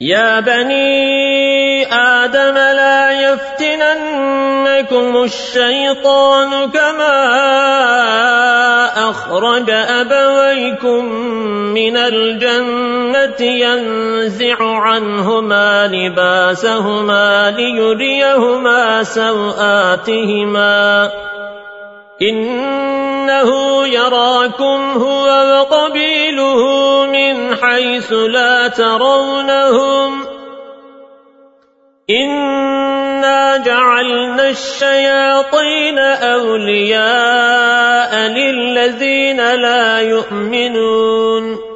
يا بني آدم لا يفتننكم الشيطان كما أخرج أبويكم من الجنة ينزع عنهما لباسهما ليريهما سوآتهما إنه يراكم هو وقبيله حيث لا ترونهم. إنا جعلنا الشياطين أولياء للذين لا يؤمنون.